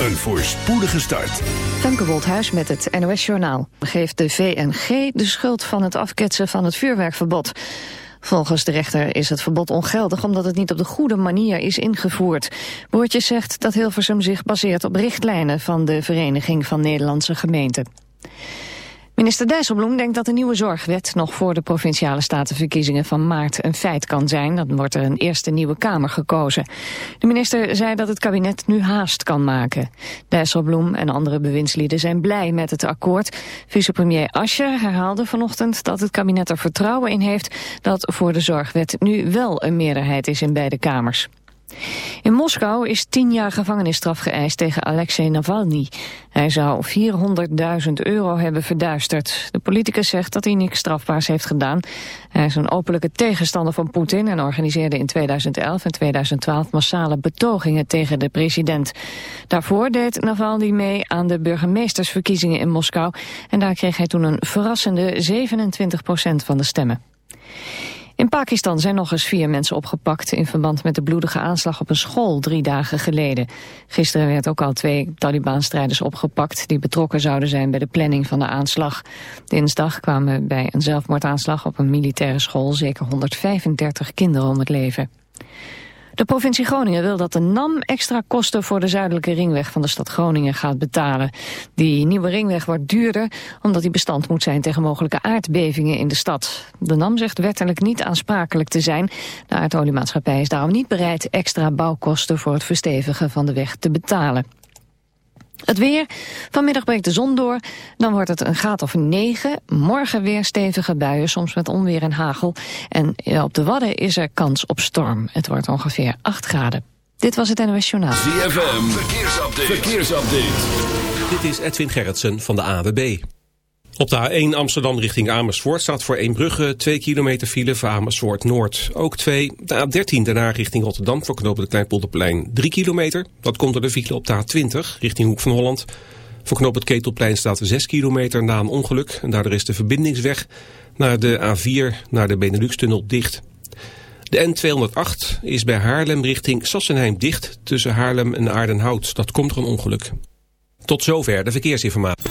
Een voorspoedige start. Femke met het NOS Journaal. Geeft de VNG de schuld van het afketsen van het vuurwerkverbod. Volgens de rechter is het verbod ongeldig omdat het niet op de goede manier is ingevoerd. Boortjes zegt dat Hilversum zich baseert op richtlijnen van de Vereniging van Nederlandse Gemeenten. Minister Dijsselbloem denkt dat de nieuwe zorgwet nog voor de provinciale statenverkiezingen van maart een feit kan zijn. Dan wordt er een eerste nieuwe Kamer gekozen. De minister zei dat het kabinet nu haast kan maken. Dijsselbloem en andere bewindslieden zijn blij met het akkoord. Vicepremier Ascher herhaalde vanochtend dat het kabinet er vertrouwen in heeft dat voor de zorgwet nu wel een meerderheid is in beide kamers. In Moskou is tien jaar gevangenisstraf geëist tegen Alexei Navalny. Hij zou 400.000 euro hebben verduisterd. De politicus zegt dat hij niks strafbaars heeft gedaan. Hij is een openlijke tegenstander van Poetin... en organiseerde in 2011 en 2012 massale betogingen tegen de president. Daarvoor deed Navalny mee aan de burgemeestersverkiezingen in Moskou... en daar kreeg hij toen een verrassende 27% van de stemmen. In Pakistan zijn nog eens vier mensen opgepakt in verband met de bloedige aanslag op een school drie dagen geleden. Gisteren werd ook al twee Taliban-strijders opgepakt die betrokken zouden zijn bij de planning van de aanslag. Dinsdag kwamen bij een zelfmoordaanslag op een militaire school zeker 135 kinderen om het leven. De provincie Groningen wil dat de NAM extra kosten voor de zuidelijke ringweg van de stad Groningen gaat betalen. Die nieuwe ringweg wordt duurder omdat die bestand moet zijn tegen mogelijke aardbevingen in de stad. De NAM zegt wettelijk niet aansprakelijk te zijn. De aardoliemaatschappij is daarom niet bereid extra bouwkosten voor het verstevigen van de weg te betalen. Het weer. Vanmiddag breekt de zon door. Dan wordt het een graad of 9. Morgen weer stevige buien, soms met onweer en hagel. En op de Wadden is er kans op storm. Het wordt ongeveer 8 graden. Dit was het NOS Journaal. ZFM. Verkeersupdate. Verkeersupdate. Dit is Edwin Gerritsen van de AWB. Op de A1 Amsterdam richting Amersfoort staat voor Eembrugge 2 kilometer file voor Amersfoort Noord. Ook 2. De A13 daarna richting Rotterdam voor de Kleinpolderplein 3 kilometer. Dat komt door de file op de A20 richting Hoek van Holland. Voor knoop het Ketelplein staat 6 kilometer na een ongeluk. En daardoor is de verbindingsweg naar de A4 naar de Benelux-tunnel dicht. De N208 is bij Haarlem richting Sassenheim dicht tussen Haarlem en Aardenhout. Dat komt door een ongeluk. Tot zover de verkeersinformatie.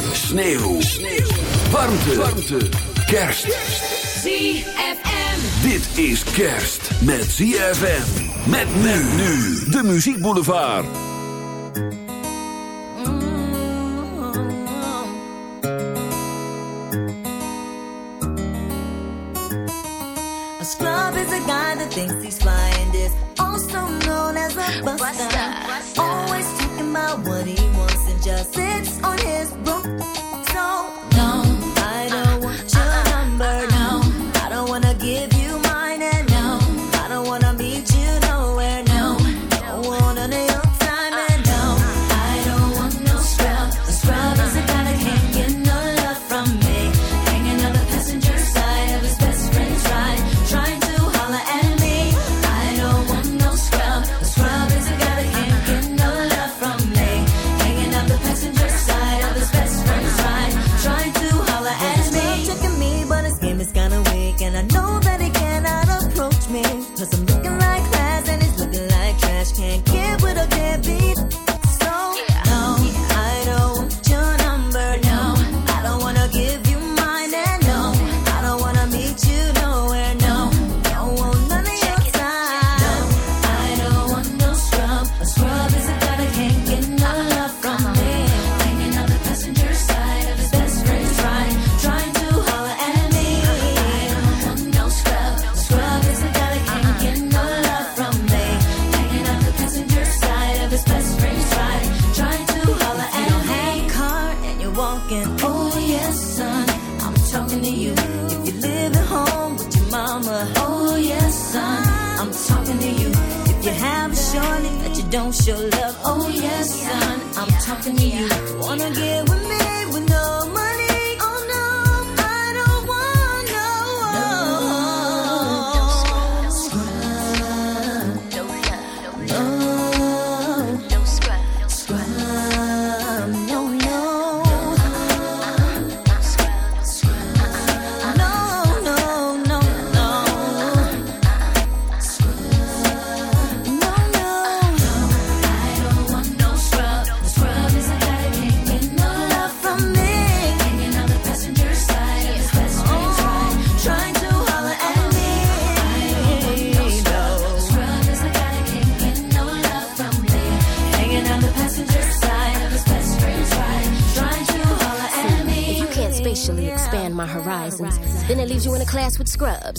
Sneeuw. Sneeuw. Warmte. Warmte. Kerst. ZFM. Dit is kerst met ZFM. Met men nu. De Muziek Boulevard. A scrub is a guy that thinks he's fly and is also known as a buster. Always talking about what he wants and just sits on his broom. talk to me. Wanna get with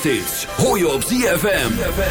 Kersthits je op. ZFM.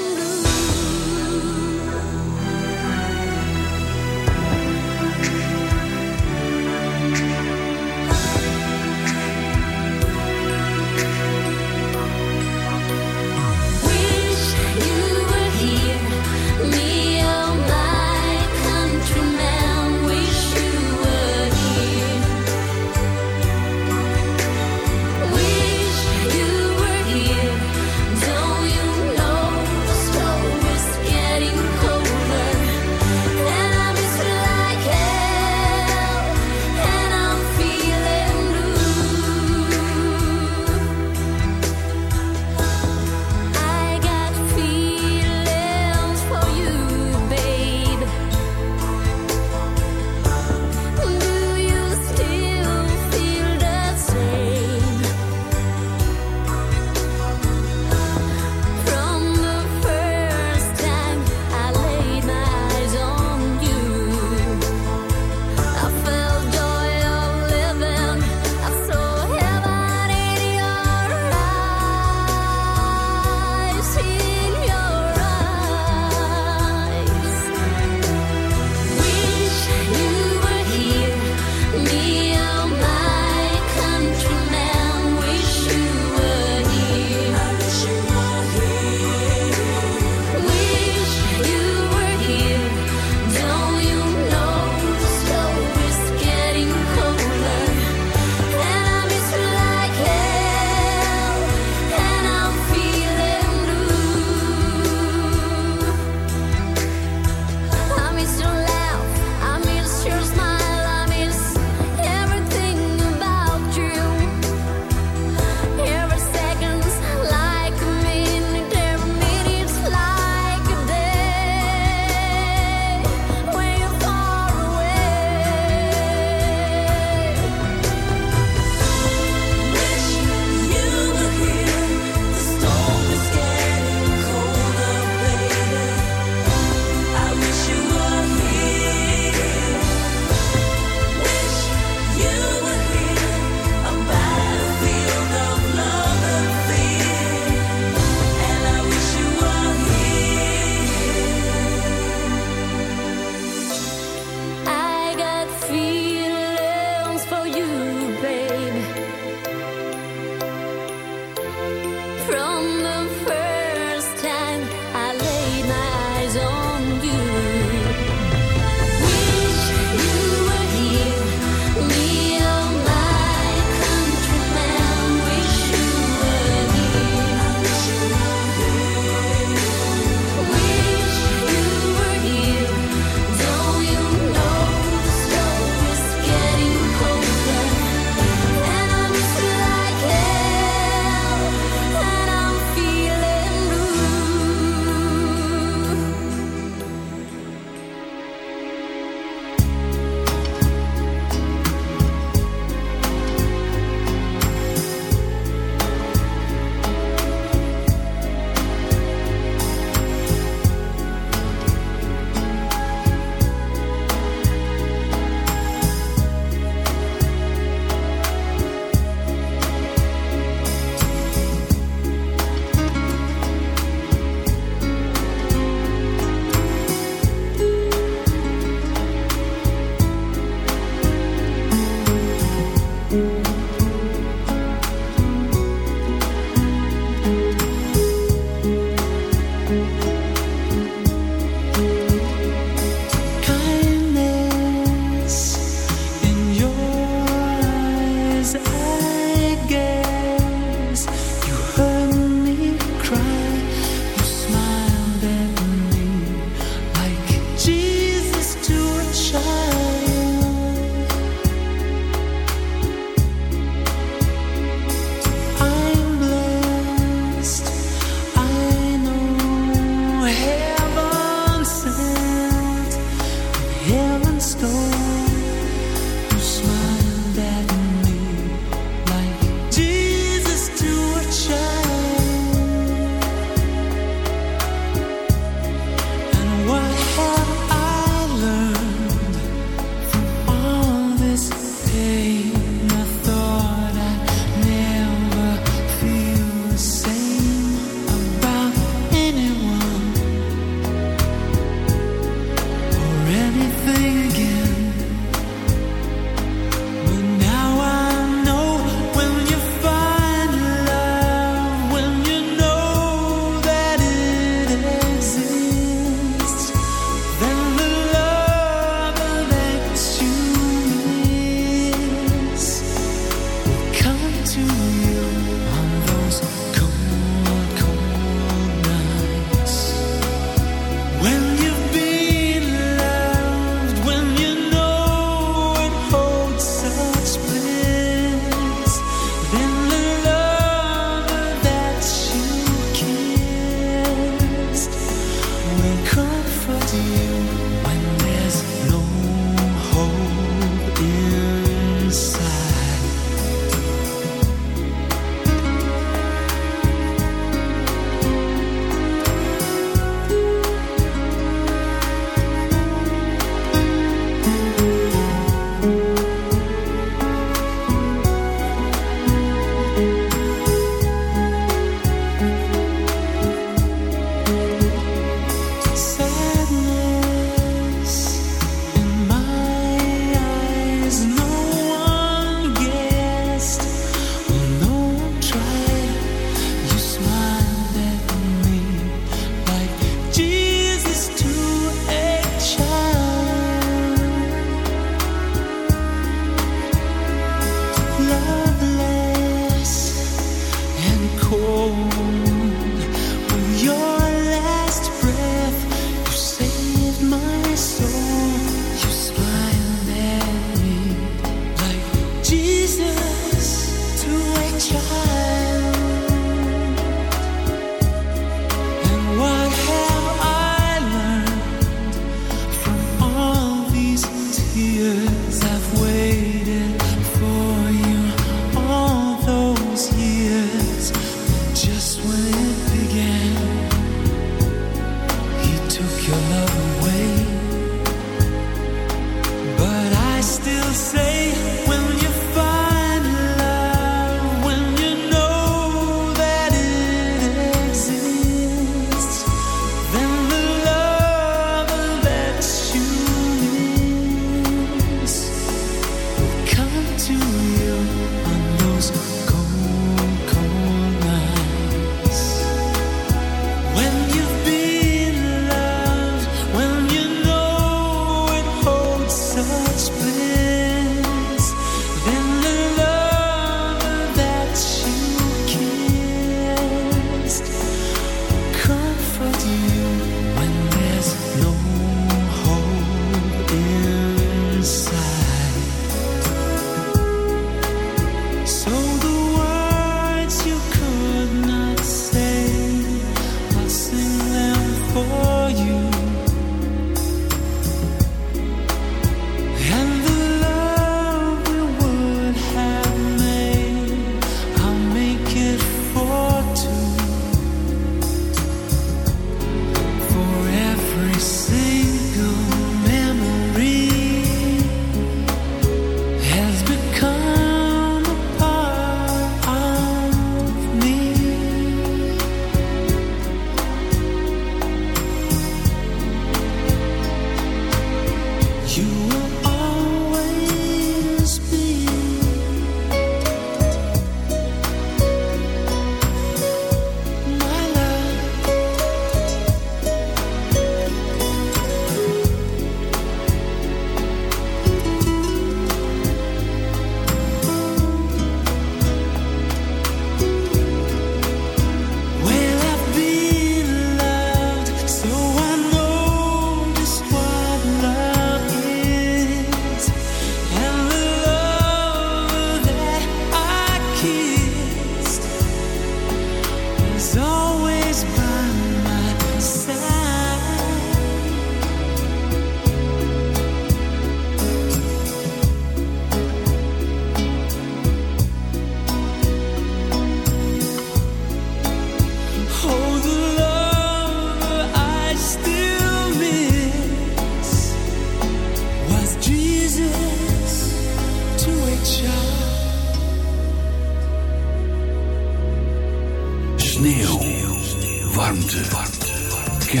The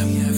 only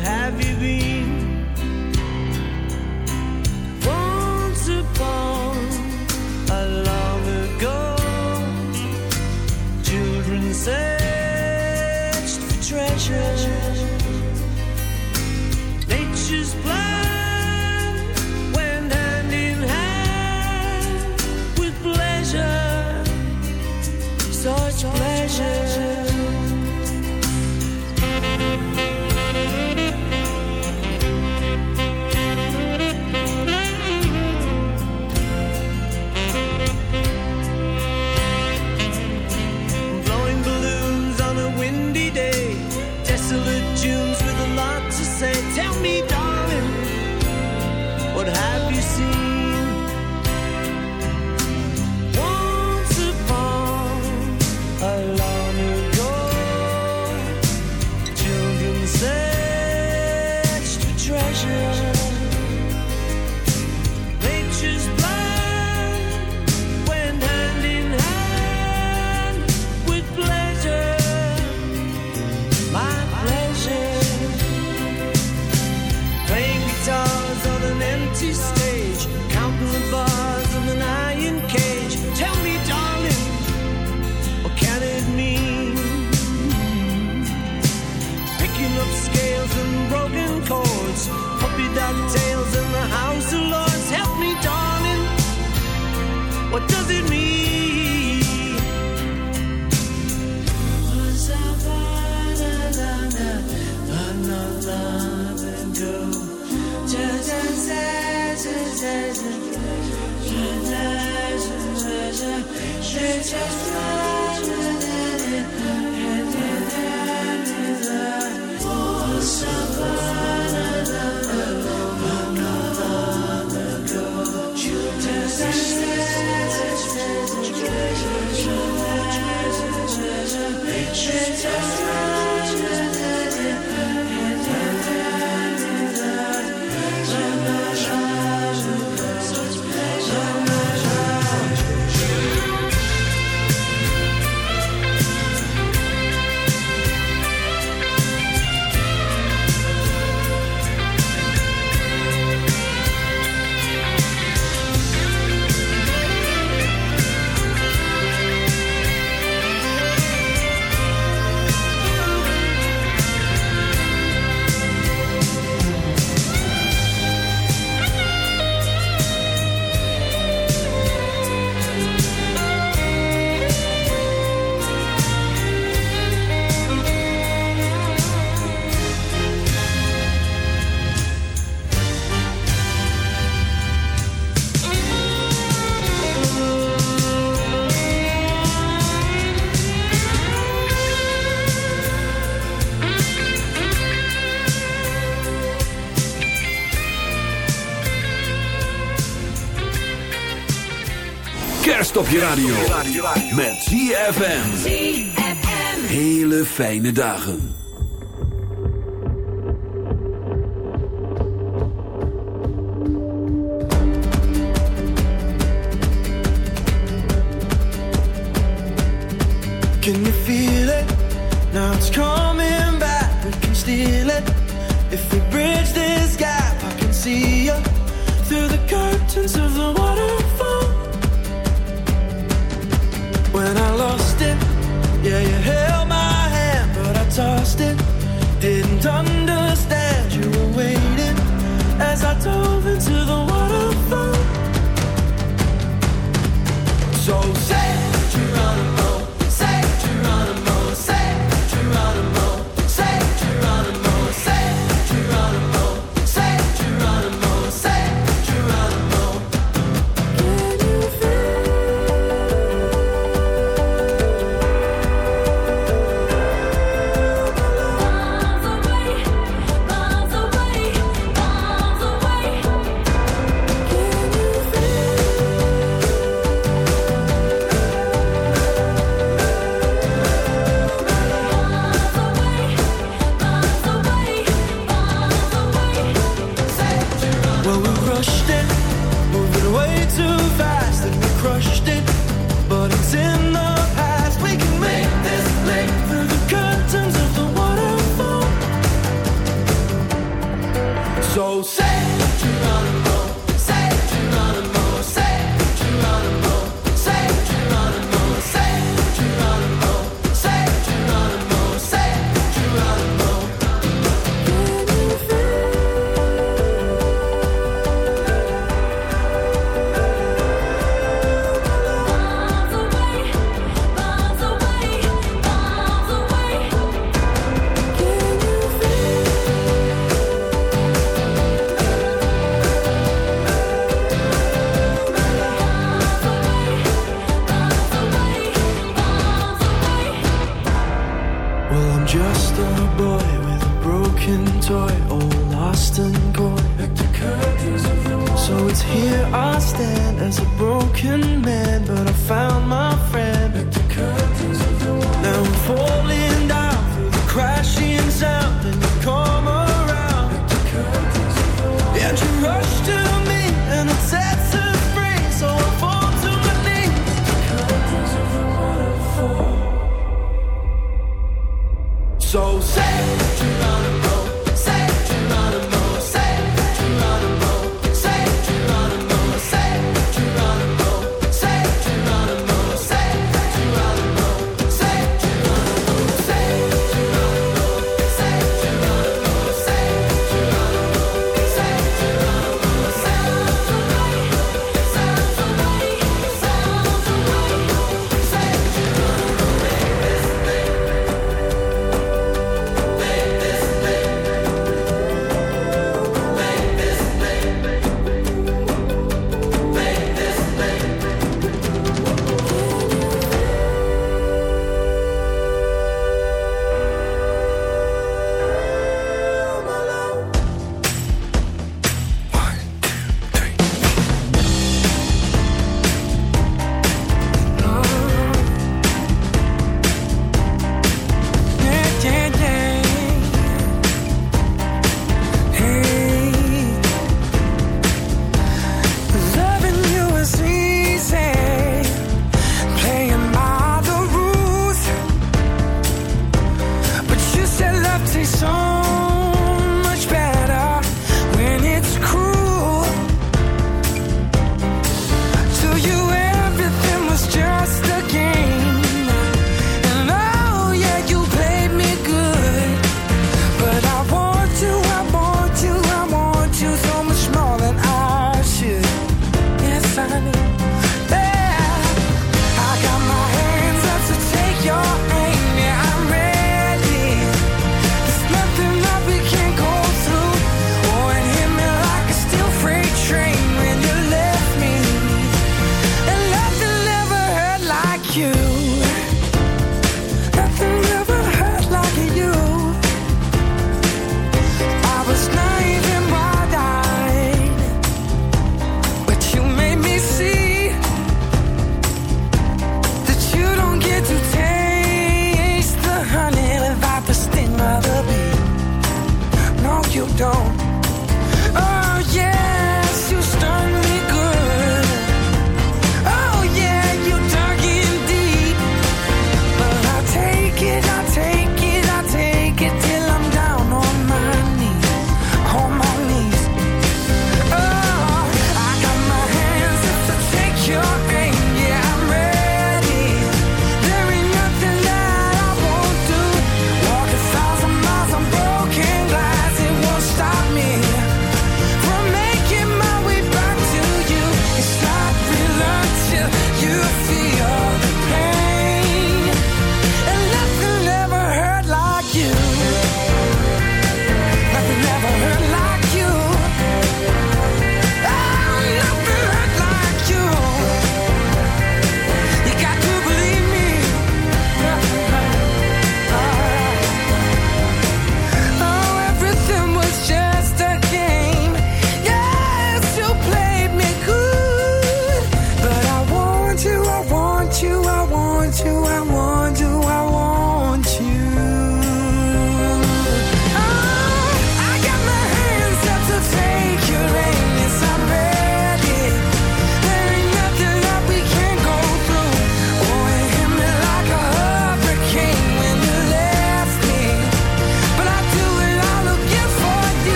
have you been? just op je radio. Met ZFM. Hele fijne dagen. Can you feel it? Now it's coming back. We can steal it. If we bridge this gap, I can see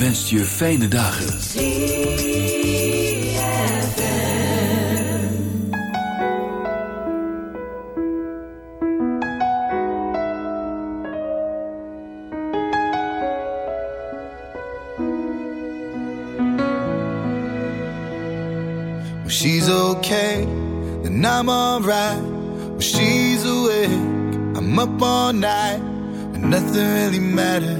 wenst je fijne dagen. She's okay, then I'm alright. When she's awake, I'm up all night. When nothing really matters,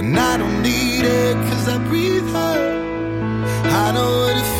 And I don't need it cause I breathe her. I know what it feels